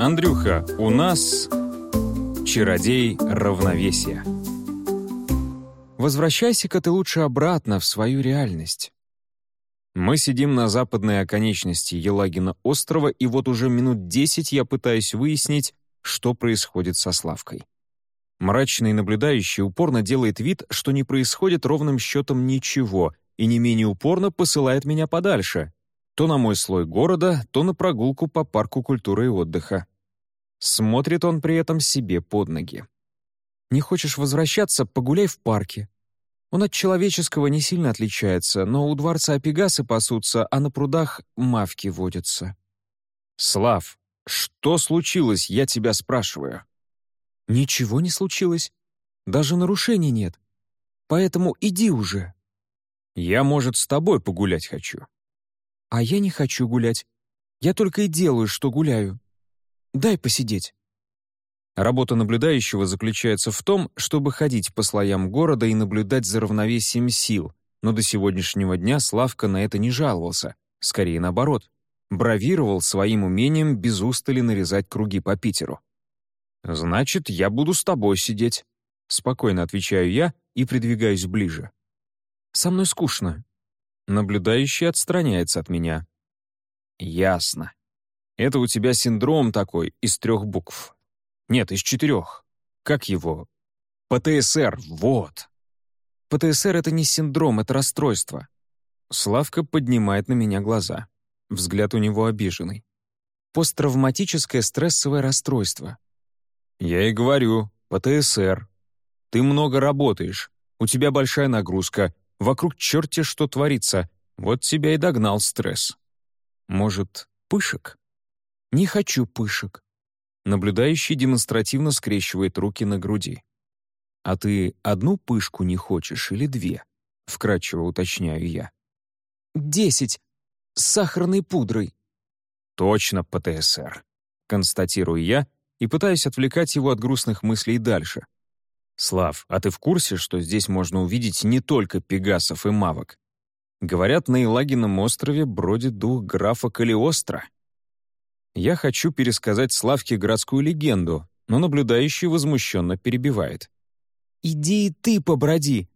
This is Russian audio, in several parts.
Андрюха, у нас чародей равновесия. Возвращайся-ка ты лучше обратно в свою реальность. Мы сидим на западной оконечности Елагина острова, и вот уже минут десять я пытаюсь выяснить, что происходит со Славкой. Мрачный наблюдающий упорно делает вид, что не происходит ровным счетом ничего, и не менее упорно посылает меня подальше, то на мой слой города, то на прогулку по парку культуры и отдыха. Смотрит он при этом себе под ноги. «Не хочешь возвращаться? Погуляй в парке. Он от человеческого не сильно отличается, но у дворца пегасы пасутся, а на прудах мавки водятся». «Слав, что случилось, я тебя спрашиваю?» «Ничего не случилось. Даже нарушений нет. Поэтому иди уже». «Я, может, с тобой погулять хочу». «А я не хочу гулять. Я только и делаю, что гуляю. Дай посидеть». Работа наблюдающего заключается в том, чтобы ходить по слоям города и наблюдать за равновесием сил, но до сегодняшнего дня Славка на это не жаловался, скорее наоборот, бравировал своим умением без устали нарезать круги по Питеру. «Значит, я буду с тобой сидеть», — спокойно отвечаю я и придвигаюсь ближе. «Со мной скучно». Наблюдающий отстраняется от меня. «Ясно. Это у тебя синдром такой, из трех букв. Нет, из четырех. Как его? ПТСР, вот». «ПТСР — это не синдром, это расстройство». Славка поднимает на меня глаза. Взгляд у него обиженный. «Посттравматическое стрессовое расстройство. «Я и говорю, ПТСР. Ты много работаешь, у тебя большая нагрузка, вокруг черти что творится, вот тебя и догнал стресс. Может, пышек?» «Не хочу пышек». Наблюдающий демонстративно скрещивает руки на груди. «А ты одну пышку не хочешь или две?» — вкратчиво уточняю я. «Десять. С сахарной пудрой». «Точно ПТСР», — констатирую я и пытаюсь отвлекать его от грустных мыслей дальше. «Слав, а ты в курсе, что здесь можно увидеть не только пегасов и мавок? Говорят, на Елагином острове бродит дух графа Калиостро». Я хочу пересказать Славке городскую легенду, но наблюдающий возмущенно перебивает. «Иди и ты поброди.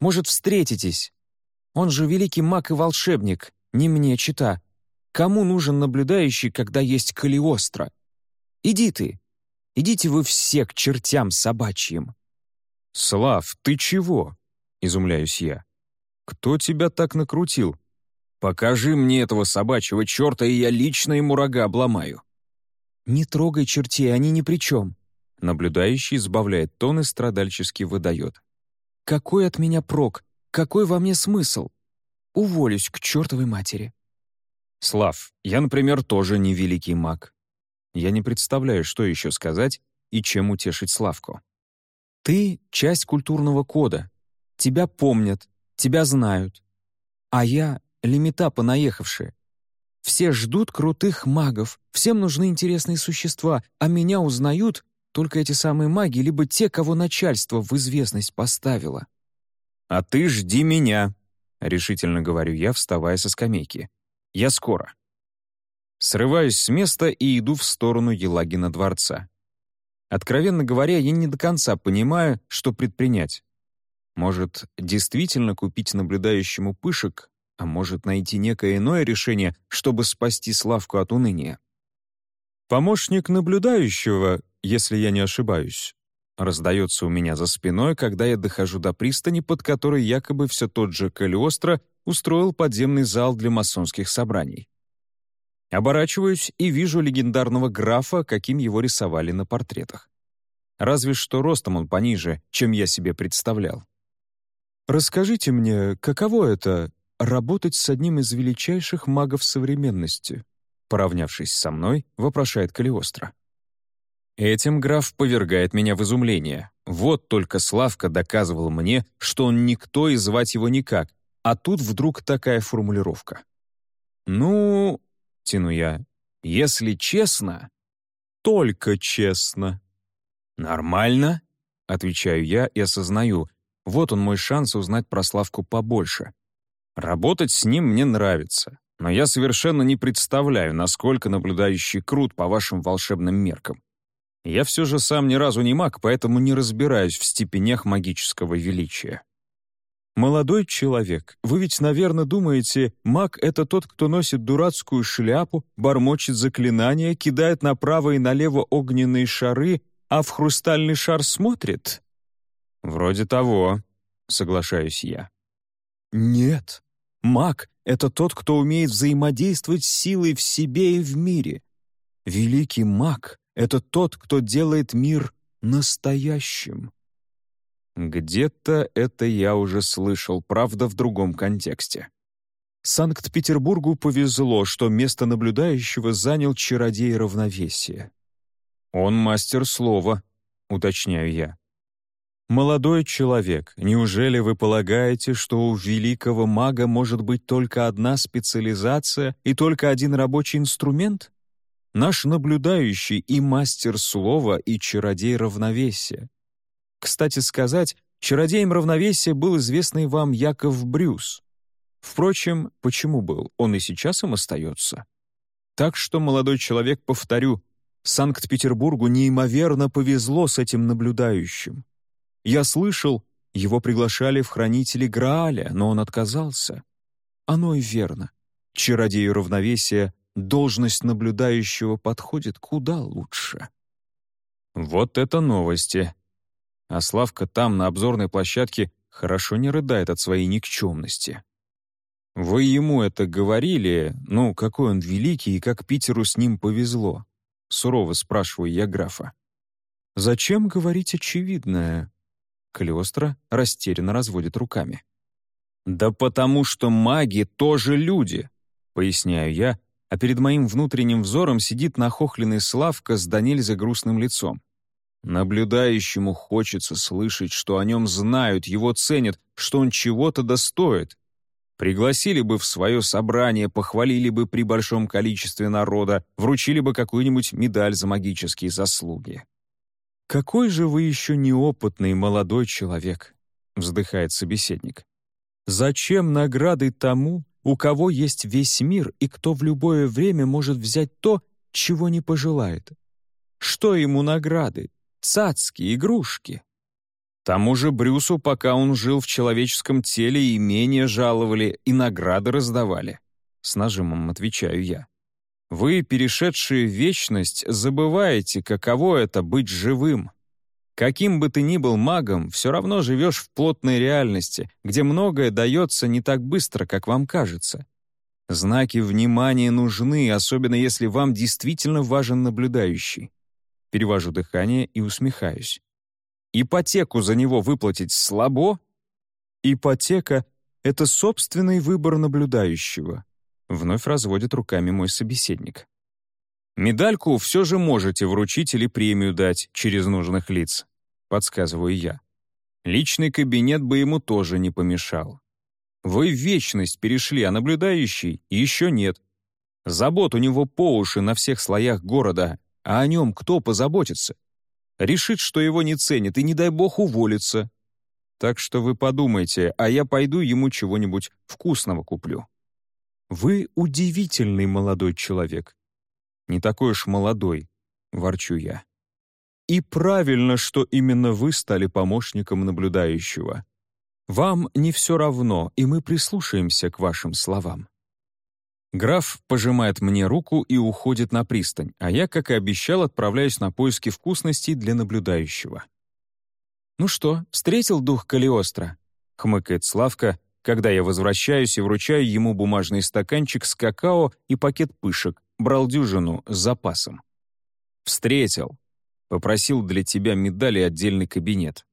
Может, встретитесь. Он же великий маг и волшебник, не мне чита. Кому нужен наблюдающий, когда есть Калиостро? Иди ты, Идите вы все к чертям собачьим». «Слав, ты чего?» — изумляюсь я. «Кто тебя так накрутил? Покажи мне этого собачьего черта, и я лично ему рога обломаю». «Не трогай чертей, они ни при чем». Наблюдающий избавляет тон и страдальчески выдает. «Какой от меня прок? Какой во мне смысл? Уволюсь к чертовой матери». «Слав, я, например, тоже не великий маг. Я не представляю, что еще сказать и чем утешить Славку. Ты — часть культурного кода. Тебя помнят, тебя знают. А я — лимита понаехавшие. Все ждут крутых магов, всем нужны интересные существа, а меня узнают только эти самые маги, либо те, кого начальство в известность поставило. «А ты жди меня», — решительно говорю я, вставая со скамейки. «Я скоро». Срываюсь с места и иду в сторону Елагина дворца. Откровенно говоря, я не до конца понимаю, что предпринять. Может, действительно купить наблюдающему пышек, а может, найти некое иное решение, чтобы спасти Славку от уныния. «Помощник наблюдающего, если я не ошибаюсь», раздается у меня за спиной, когда я дохожу до пристани, под которой якобы все тот же Калиостро устроил подземный зал для масонских собраний. Оборачиваюсь и вижу легендарного графа, каким его рисовали на портретах. Разве что ростом он пониже, чем я себе представлял. «Расскажите мне, каково это — работать с одним из величайших магов современности?» Поравнявшись со мной, вопрошает Калиостро. Этим граф повергает меня в изумление. Вот только Славка доказывал мне, что он никто и звать его никак, а тут вдруг такая формулировка. «Ну, — тяну я. «Если честно, только честно». «Нормально», — отвечаю я и осознаю. Вот он мой шанс узнать про Славку побольше. Работать с ним мне нравится. Но я совершенно не представляю, насколько наблюдающий крут по вашим волшебным меркам. Я все же сам ни разу не маг, поэтому не разбираюсь в степенях магического величия. «Молодой человек, вы ведь, наверное, думаете, маг — это тот, кто носит дурацкую шляпу, бормочет заклинания, кидает направо и налево огненные шары, а в хрустальный шар смотрит?» «Вроде того», — соглашаюсь я. «Нет. Маг — это тот, кто умеет взаимодействовать с силой в себе и в мире. Великий маг — это тот, кто делает мир настоящим». Где-то это я уже слышал, правда, в другом контексте. Санкт-Петербургу повезло, что место наблюдающего занял чародей равновесия. «Он мастер слова», — уточняю я. «Молодой человек, неужели вы полагаете, что у великого мага может быть только одна специализация и только один рабочий инструмент? Наш наблюдающий и мастер слова, и чародей равновесия. Кстати сказать, чародеем равновесия был известный вам Яков Брюс. Впрочем, почему был, он и сейчас им остается. Так что, молодой человек, повторю, Санкт-Петербургу неимоверно повезло с этим наблюдающим. Я слышал, его приглашали в хранители Грааля, но он отказался. Оно и верно. Чародею равновесия должность наблюдающего подходит куда лучше. Вот это новости а Славка там, на обзорной площадке, хорошо не рыдает от своей никчемности. «Вы ему это говорили? Ну, какой он великий и как Питеру с ним повезло?» — сурово спрашиваю я графа. «Зачем говорить очевидное?» Калиостро растерянно разводит руками. «Да потому что маги тоже люди», — поясняю я, а перед моим внутренним взором сидит нахохленный Славка с Данильза грустным лицом. Наблюдающему хочется слышать, что о нем знают, его ценят, что он чего-то достоит. Пригласили бы в свое собрание, похвалили бы при большом количестве народа, вручили бы какую-нибудь медаль за магические заслуги. «Какой же вы еще неопытный молодой человек», — вздыхает собеседник. «Зачем награды тому, у кого есть весь мир и кто в любое время может взять то, чего не пожелает? Что ему награды? Цацки, игрушки. Тому же Брюсу, пока он жил в человеческом теле, имения жаловали и награды раздавали. С нажимом отвечаю я. Вы, перешедшие в вечность, забываете, каково это быть живым. Каким бы ты ни был магом, все равно живешь в плотной реальности, где многое дается не так быстро, как вам кажется. Знаки внимания нужны, особенно если вам действительно важен наблюдающий перевожу дыхание и усмехаюсь. Ипотеку за него выплатить слабо? Ипотека — это собственный выбор наблюдающего. Вновь разводит руками мой собеседник. Медальку все же можете вручить или премию дать через нужных лиц, подсказываю я. Личный кабинет бы ему тоже не помешал. Вы в вечность перешли, а наблюдающий еще нет. Забот у него по уши на всех слоях города, а о нем кто позаботится? Решит, что его не ценят, и не дай бог уволится. Так что вы подумайте, а я пойду ему чего-нибудь вкусного куплю. Вы удивительный молодой человек. Не такой уж молодой, ворчу я. И правильно, что именно вы стали помощником наблюдающего. Вам не все равно, и мы прислушаемся к вашим словам. Граф пожимает мне руку и уходит на пристань, а я, как и обещал, отправляюсь на поиски вкусностей для наблюдающего. «Ну что, встретил дух Калиостро?» — хмыкает Славка, когда я возвращаюсь и вручаю ему бумажный стаканчик с какао и пакет пышек, брал дюжину с запасом. «Встретил. Попросил для тебя медали отдельный кабинет».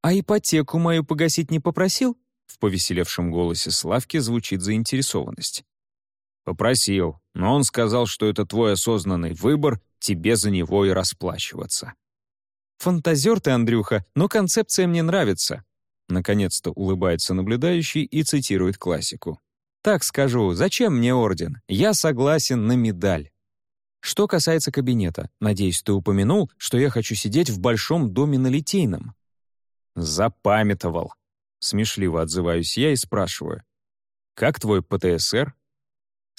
«А ипотеку мою погасить не попросил?» В повеселевшем голосе Славки звучит заинтересованность. Попросил, но он сказал, что это твой осознанный выбор, тебе за него и расплачиваться. «Фантазер ты, Андрюха, но концепция мне нравится», Наконец-то улыбается наблюдающий и цитирует классику. «Так скажу, зачем мне орден? Я согласен на медаль». Что касается кабинета, надеюсь, ты упомянул, что я хочу сидеть в большом доме на Литейном. Запамятовал. Смешливо отзываюсь я и спрашиваю. «Как твой ПТСР?»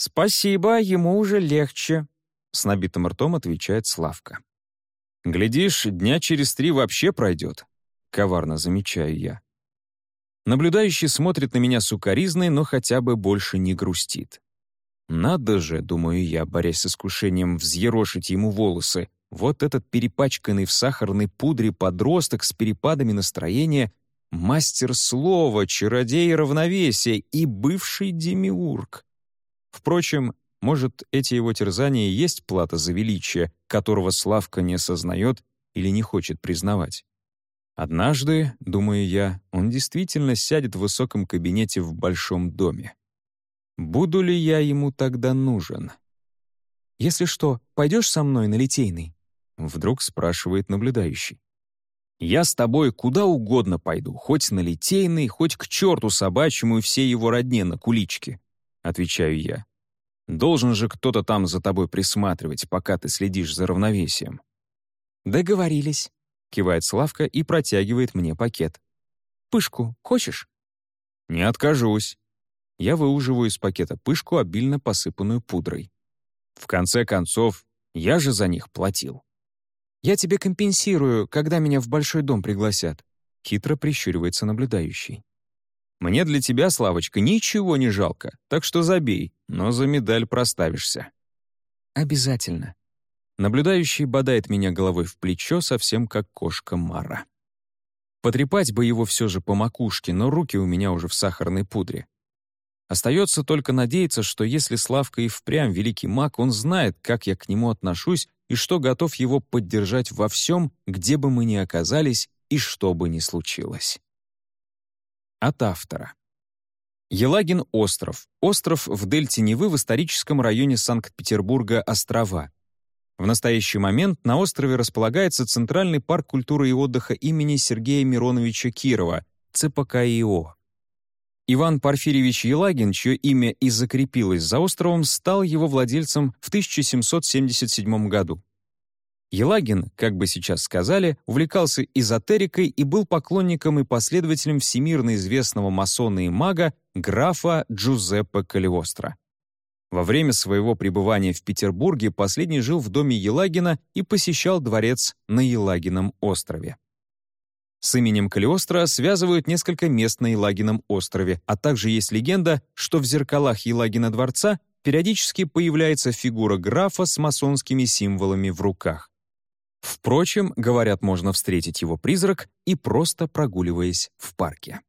«Спасибо, ему уже легче», — с набитым ртом отвечает Славка. «Глядишь, дня через три вообще пройдет», — коварно замечаю я. Наблюдающий смотрит на меня сукоризной, но хотя бы больше не грустит. Надо же, думаю я, борясь с искушением взъерошить ему волосы, вот этот перепачканный в сахарной пудре подросток с перепадами настроения — мастер слова, чародей равновесия и бывший демиург. Впрочем, может, эти его терзания и есть плата за величие, которого Славка не осознает или не хочет признавать. Однажды, думаю я, он действительно сядет в высоком кабинете в большом доме. Буду ли я ему тогда нужен? «Если что, пойдешь со мной на Литейный?» — вдруг спрашивает наблюдающий. «Я с тобой куда угодно пойду, хоть на Литейный, хоть к черту собачьему и всей его родне на куличке», — отвечаю я. Должен же кто-то там за тобой присматривать, пока ты следишь за равновесием». «Договорились», — кивает Славка и протягивает мне пакет. «Пышку хочешь?» «Не откажусь». Я выуживаю из пакета пышку, обильно посыпанную пудрой. В конце концов, я же за них платил. «Я тебе компенсирую, когда меня в большой дом пригласят», — хитро прищуривается наблюдающий. Мне для тебя, Славочка, ничего не жалко, так что забей, но за медаль проставишься». «Обязательно». Наблюдающий бодает меня головой в плечо, совсем как кошка Мара. Потрепать бы его все же по макушке, но руки у меня уже в сахарной пудре. Остается только надеяться, что если Славка и впрямь великий маг, он знает, как я к нему отношусь и что готов его поддержать во всем, где бы мы ни оказались и что бы ни случилось. От автора. Елагин остров. Остров в дельте Невы в историческом районе Санкт-Петербурга Острова. В настоящий момент на острове располагается Центральный парк культуры и отдыха имени Сергея Мироновича Кирова, ЦПКИО. Иван Порфирьевич Елагин, чье имя и закрепилось за островом, стал его владельцем в 1777 году. Елагин, как бы сейчас сказали, увлекался эзотерикой и был поклонником и последователем всемирно известного масона и мага графа Джузеппе Калиостро. Во время своего пребывания в Петербурге последний жил в доме Елагина и посещал дворец на Елагином острове. С именем Калиостро связывают несколько мест на Елагином острове, а также есть легенда, что в зеркалах Елагина дворца периодически появляется фигура графа с масонскими символами в руках. Впрочем, говорят, можно встретить его призрак и просто прогуливаясь в парке.